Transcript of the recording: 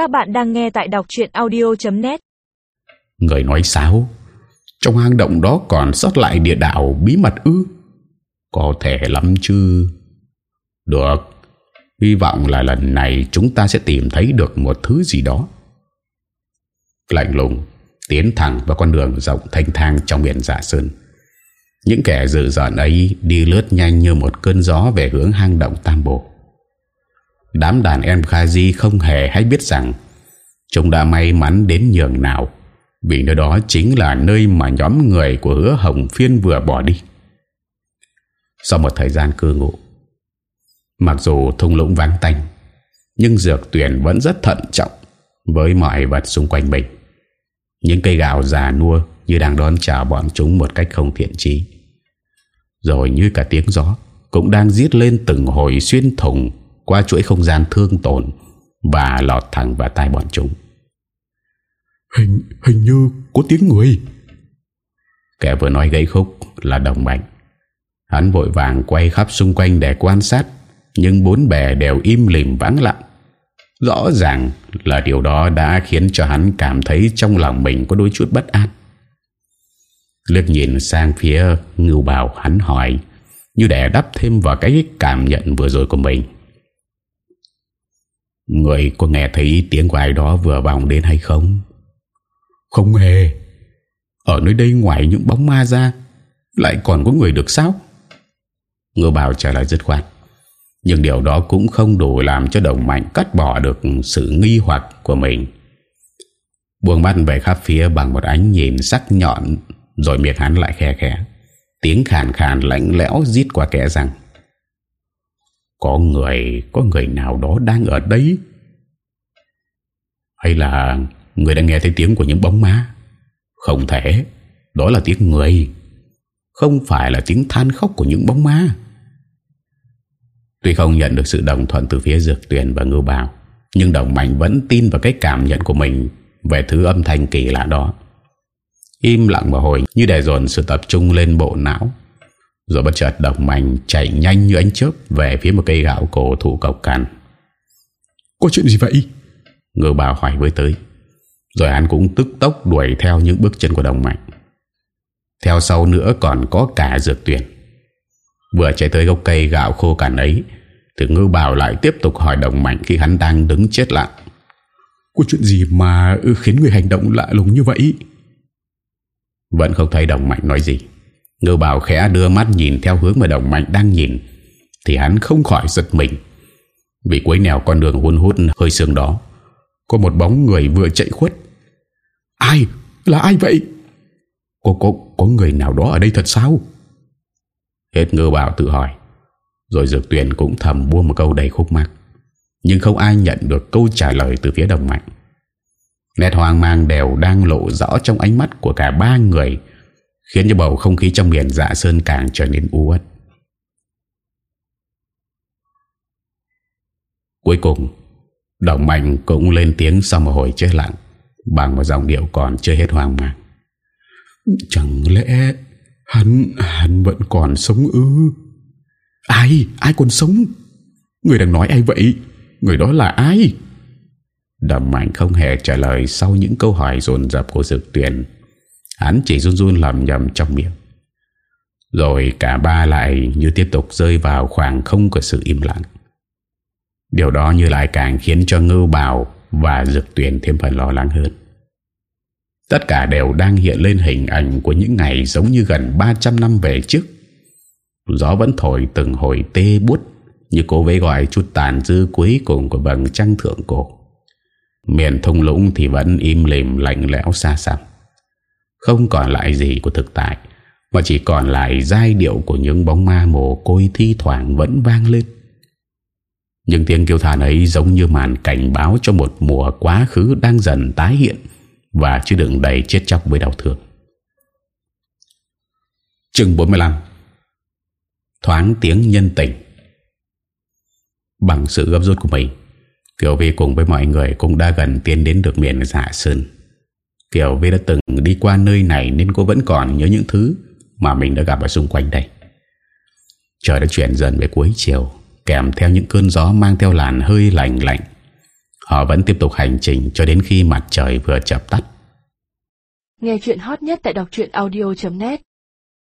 Các bạn đang nghe tại đọc chuyện audio.net Người nói sao Trong hang động đó còn sót lại địa đạo bí mật ư? Có thể lắm chứ. Được, Hy vọng là lần này chúng ta sẽ tìm thấy được một thứ gì đó. Lạnh lùng, Tiến thẳng vào con đường rộng thanh thang trong biển dạ sơn. Những kẻ dự dọn ấy đi lướt nhanh như một cơn gió về hướng hang động Tam Bộ. Đám đàn em Khazi không hề hay biết rằng Chúng đã may mắn đến nhường nào, Vì nơi đó chính là nơi mà nhóm người của hứa Hồng Phiên vừa bỏ đi. Sau một thời gian cư ngụ, Mặc dù thung lũng vắng tanh, Nhưng dược tuyển vẫn rất thận trọng Với mọi vật xung quanh mình. Những cây gạo già nua Như đang đón chào bọn chúng một cách không thiện trí Rồi như cả tiếng gió Cũng đang giết lên từng hồi xuyên thùng qua chuỗi không gian thương tổn Và lọt thẳng vào tai bọn chúng. Hình, hình như có tiếng người. Kẻ vừa nói gây khúc là đồng mạnh. Hắn vội vàng quay khắp xung quanh để quan sát Nhưng bốn bè đều im lìm vắng lặng. Rõ ràng là điều đó đã khiến cho hắn cảm thấy trong lòng mình có đôi chút bất an. Liếc nhìn sang phía ngưu bào hắn hỏi Như để đắp thêm vào cái cảm nhận vừa rồi của mình Người có nghe thấy tiếng của ai đó vừa vòng đến hay không? Không hề. Ở nơi đây ngoài những bóng ma ra Lại còn có người được sao? Ngư bảo trả lời dứt khoát. Nhưng điều đó cũng không đủ làm cho đồng mạnh cắt bỏ được sự nghi hoặc của mình. Buông mắt về khắp phía bằng một ánh nhìn sắc nhọn Rồi miệng hắn lại khe khẽ. Tiếng khàn khàn lạnh lẽo giít qua kẻ rằng có người, có người nào đó đang ở đây Hay là người đang nghe thấy tiếng của những bóng má Không thể. Đó là tiếng người. Không phải là tiếng than khóc của những bóng má Tuy không nhận được sự đồng thuận từ phía dược tuyển và ngư bào Nhưng đồng mạnh vẫn tin vào cái cảm nhận của mình Về thứ âm thanh kỳ lạ đó. Im lặng một hồi Như để dồn sự tập trung lên bộ não. Rồi bất chợt đồng mạnh chạy nhanh như ánh chớp Về phía một cây gạo cổ thụ cọc cằn. Có chuyện gì vậy? Ngư bào hỏi với tới. Rồi hắn cũng tức tốc đuổi theo những bước chân của đồng mạnh Theo sau nữa còn có cả dược tuyển. Vừa chạy tới gốc cây gạo khô cằn ấy Thì ngư bào lại tiếp tục hỏi đồng mạnh Khi hắn đang đứng chết lặng. Có chuyện gì mà khiến người hành động lạ lùng như vậy? Vẫn không thấy đồng mạnh nói gì Ngư bào khẽ đưa mắt nhìn theo hướng mà đồng mạnh đang nhìn Thì hắn không khỏi giật mình Vì cuối nèo con đường hun hút hơi sương đó Có một bóng người vừa chạy khuất Ai? Là ai vậy? Có, có, có người nào đó ở đây thật sao? Hết ngư bảo tự hỏi Rồi dược tuyển cũng thầm buông một câu đầy khúc mắc Nhưng không ai nhận được câu trả lời từ phía đồng mạnh Nét hoang mang đều đang lộ rõ trong ánh mắt của cả ba người Khiến cho bầu không khí trong miền dạ sơn càng trở nên u uất. Cuối cùng Đồng mạnh cũng lên tiếng sau một hồi chết lặng Bằng một giọng điệu còn chưa hết hoang mang. Chẳng lẽ Hắn, hắn vẫn còn sống ư? Ai, ai còn sống? Người đang nói ai vậy? Người đó là ai? Đầm mạnh không hề trả lời Sau những câu hỏi dồn dập của dược tuyển Hắn chỉ run run lầm nhầm trong miệng Rồi cả ba lại như tiếp tục rơi vào khoảng không của sự im lặng Điều đó như lại càng khiến cho ngưu bào và dược tuyển thêm phần lo lắng hơn Tất cả đều đang hiện lên hình ảnh của những ngày giống như gần 300 năm về trước. Gió vẫn thổi từng hồi tê bút như cố vấy gọi chút tàn dư cuối cùng của vầng trăng thượng cổ. Miền thung lũng thì vẫn im lìm lạnh lẽo xa xăm. Không còn lại gì của thực tại, mà chỉ còn lại giai điệu của những bóng ma mồ côi thi thoảng vẫn vang lên. Những tiếng kêu thàn ấy giống như màn cảnh báo cho một mùa quá khứ đang dần tái hiện và chứa đựng đầy chết chóc với đau thương. Chương 45 Thoáng tiếng nhân tình Bằng sự gấp rút của mình, Kiều Vi cùng với mọi người cũng đã gần tiến đến được miền dạ sơn Kiều vì đã từng đi qua nơi này Nên cô vẫn còn nhớ những thứ Mà mình đã gặp ở xung quanh đây. Trời đã chuyển dần về cuối chiều, Kèm theo những cơn gió mang theo làn hơi lạnh lạnh. Họ vẫn tiếp tục hành trình cho đến khi mặt trời vừa chập tắt. Nghe chuyện hot nhất tại đọc audio.net